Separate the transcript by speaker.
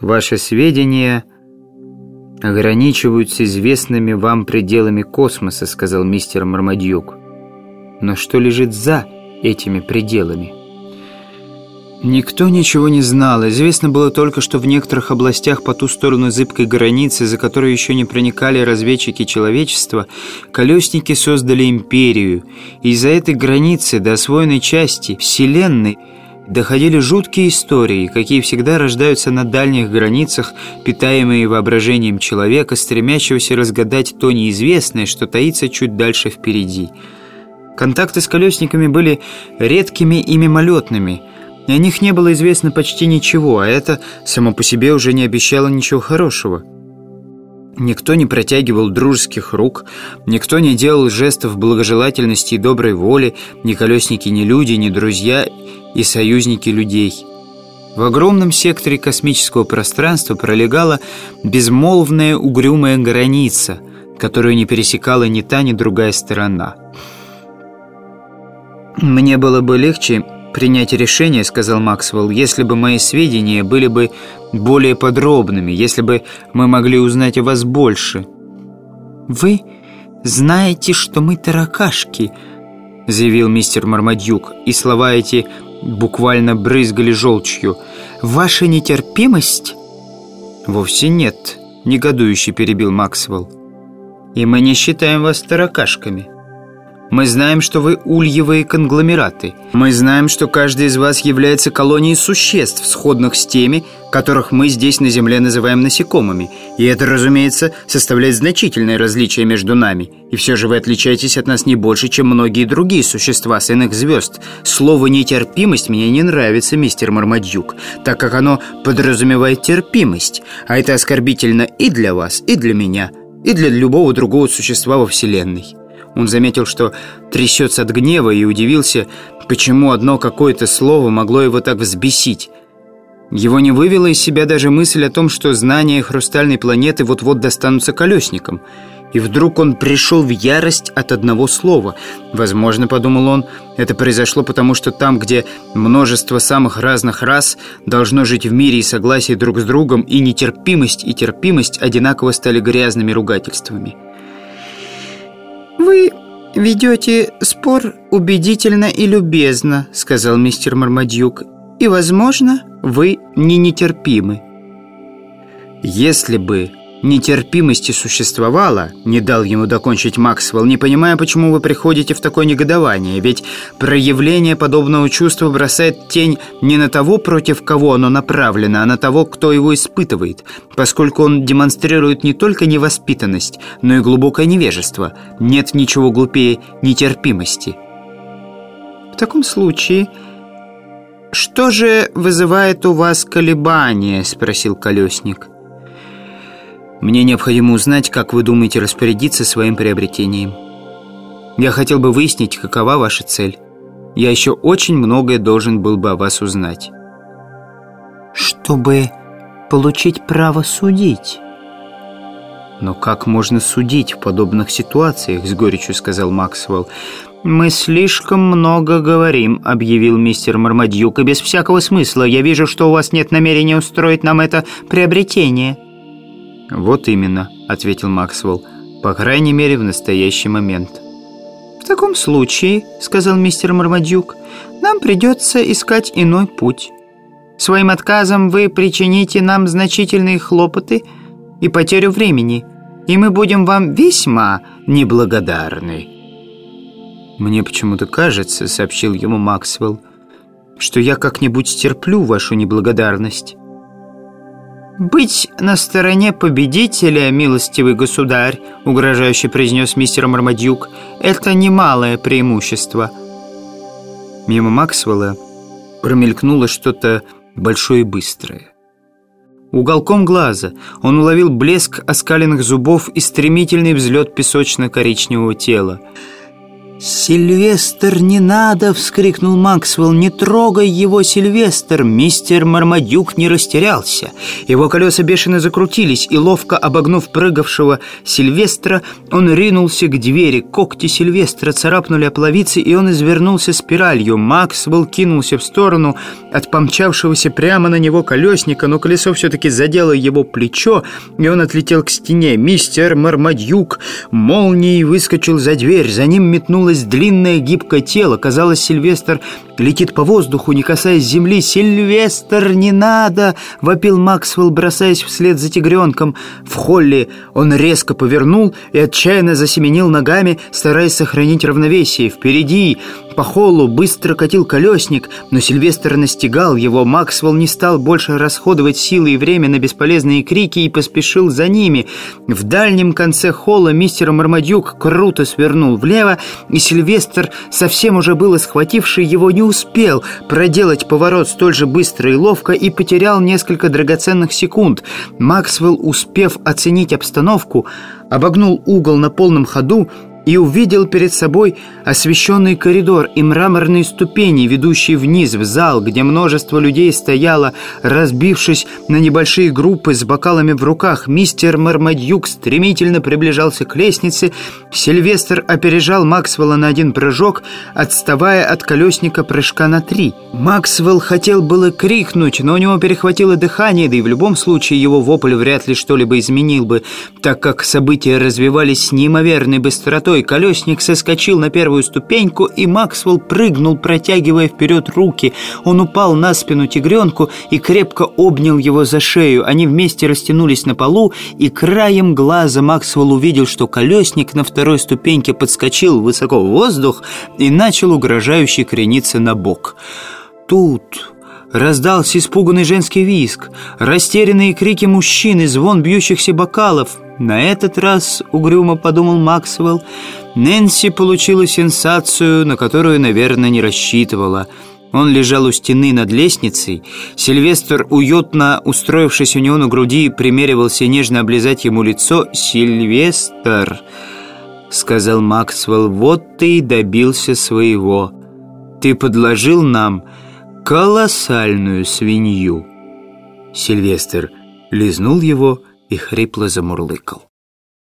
Speaker 1: Ваши сведения ограничиваются известными вам пределами космоса, сказал мистер Мармадьюк. Но что лежит за этими пределами? Никто ничего не знал. Известно было только, что в некоторых областях по ту сторону зыбкой границы, за которую еще не проникали разведчики человечества, колесники создали империю. И из-за этой границы до освоенной части Вселенной – доходили жуткие истории, какие всегда рождаются на дальних границах, питаемые воображением человека, стремящегося разгадать то неизвестное, что таится чуть дальше впереди. Контакты с колесниками были редкими и мимолетными, о них не было известно почти ничего, а это само по себе уже не обещало ничего хорошего. Никто не протягивал дружеских рук, никто не делал жестов благожелательности и доброй воли, ни колесники, ни люди, ни друзья и союзники людей. В огромном секторе космического пространства пролегала безмолвная угрюмая граница, которую не пересекала ни та, ни другая сторона. «Мне было бы легче принять решение, — сказал Максвелл, — если бы мои сведения были бы более подробными, если бы мы могли узнать о вас больше». «Вы знаете, что мы таракашки», — заявил мистер Мармадюк, и слова эти буквально брызгали желчью. «Ваша нетерпимость?» «Вовсе нет», — негодующе перебил Максвелл. «И мы не считаем вас таракашками». Мы знаем, что вы ульевые конгломераты. Мы знаем, что каждый из вас является колонией существ, сходных с теми, которых мы здесь на Земле называем насекомыми. И это, разумеется, составляет значительное различие между нами. И все же вы отличаетесь от нас не больше, чем многие другие существа с иных звезд. Слово «нетерпимость» мне не нравится, мистер Мармадюк, так как оно подразумевает терпимость. А это оскорбительно и для вас, и для меня, и для любого другого существа во Вселенной. Он заметил, что трясется от гнева и удивился, почему одно какое-то слово могло его так взбесить. Его не вывела из себя даже мысль о том, что знания хрустальной планеты вот-вот достанутся колесникам. И вдруг он пришел в ярость от одного слова. Возможно, подумал он, это произошло потому, что там, где множество самых разных рас должно жить в мире и согласии друг с другом, и нетерпимость, и терпимость одинаково стали грязными ругательствами.
Speaker 2: «Вы ведете спор убедительно и любезно», — сказал мистер Мармадюк. «И, возможно, вы не нетерпимы».
Speaker 1: «Если бы нетерпимости существовало, не дал ему докончить Максвелл, не понимая, почему вы приходите в такое негодование, ведь проявление подобного чувства бросает тень не на того, против кого оно направлено, а на того, кто его испытывает, поскольку он демонстрирует не только невоспитанность, но и глубокое невежество. Нет ничего глупее нетерпимости.
Speaker 2: В таком случае... «Что же вызывает у вас колебания?» – спросил колесник.
Speaker 1: Мне необходимо узнать, как вы думаете распорядиться своим приобретением. Я хотел бы выяснить, какова ваша цель. Я еще очень многое должен был бы о вас узнать.
Speaker 2: Чтобы получить право судить.
Speaker 1: «Но как можно судить в подобных ситуациях?» — с горечью сказал Максвелл.
Speaker 2: «Мы слишком много говорим», — объявил мистер Мармадьюк, «и без всякого смысла. Я вижу, что у вас нет намерения устроить нам это приобретение».
Speaker 1: «Вот именно», — ответил Максвелл. «По крайней мере, в настоящий момент».
Speaker 2: «В таком случае», — сказал мистер Мармадюк, «нам придется искать иной путь. Своим отказом вы причините нам значительные хлопоты и потерю времени, и мы будем вам весьма неблагодарны».
Speaker 1: «Мне почему-то кажется», — сообщил ему Максвелл, «что я как-нибудь стерплю вашу неблагодарность».
Speaker 2: «Быть на стороне победителя, милостивый государь», угрожающе произнес мистер Мармадюк, «это немалое преимущество».
Speaker 1: Мимо Максвелла промелькнуло что-то большое и быстрое. Уголком глаза он уловил блеск оскаленных зубов и стремительный взлет песочно-коричневого тела. «Сильвестр, не надо!» — вскрикнул Максвелл. «Не трогай его, Сильвестр!» Мистер Мармадюк не растерялся. Его колеса бешено закрутились, и, ловко обогнув прыгавшего Сильвестра, он ринулся к двери. Когти Сильвестра царапнули о и он извернулся спиралью. Максвелл кинулся в сторону от помчавшегося прямо на него колесника, но колесо все-таки задело его плечо, и он отлетел к стене. Мистер Мармадюк молнией выскочил за дверь. За ним метнул метнулось длинное гибкое тело. Казалось, Сильвестр летит по воздуху, не касаясь земли. «Сильвестр, не надо!» — вопил Максвелл, бросаясь вслед за тигренком. В холле он резко повернул и отчаянно засеменил ногами, стараясь сохранить равновесие. Впереди по холлу быстро катил колесник, но Сильвестр настигал его. Максвелл не стал больше расходовать силы и время на бесполезные крики и поспешил за ними. В дальнем конце холла мистер Мармадюк круто свернул влево, и Сильвестр, совсем уже было схвативший его, не успел проделать поворот столь же быстро и ловко и потерял несколько драгоценных секунд. Максвелл, успев оценить обстановку, обогнул угол на полном ходу и увидел перед собой освещенный коридор и мраморные ступени, ведущие вниз в зал, где множество людей стояло, разбившись на небольшие группы с бокалами в руках. Мистер Мармадьюк стремительно приближался к лестнице. Сильвестр опережал Максвелла на один прыжок, отставая от колесника прыжка на три. Максвелл хотел было крикнуть, но у него перехватило дыхание, да и в любом случае его вопль вряд ли что-либо изменил бы, так как события развивались с неимоверной быстротой, рукой. Колесник соскочил на первую ступеньку, и Максвелл прыгнул, протягивая вперед руки. Он упал на спину тигренку и крепко обнял его за шею. Они вместе растянулись на полу, и краем глаза Максвелл увидел, что колесник на второй ступеньке подскочил высоко в воздух и начал угрожающе крениться на бок. Тут... Раздался испуганный женский визг, растерянные крики мужчин и звон бьющихся бокалов. На этот раз, угрюмо подумал Максвелл, Нэнси получила сенсацию, на которую, наверное, не рассчитывала. Он лежал у стены над лестницей. Сильвестр, уютно устроившись у него на груди, примеривался нежно облизать ему лицо. «Сильвестр», — сказал Максвелл, — «вот ты и добился своего. Ты подложил нам колоссальную свинью». Сильвестр лизнул его и хрипло замурлыкал.